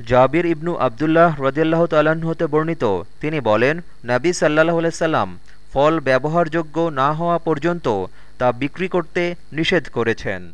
জাবির ইবনু আবদুল্লাহ রদিয়াল্লাহ তাল্লাহ্ন হতে বর্ণিত। তিনি বলেন, নাবী সাল্লাহ আলাইসাল্লাম ফল ব্যবহারযোগ্য না হওয়া পর্যন্ত তা বিক্রি করতে নিষেধ করেছেন।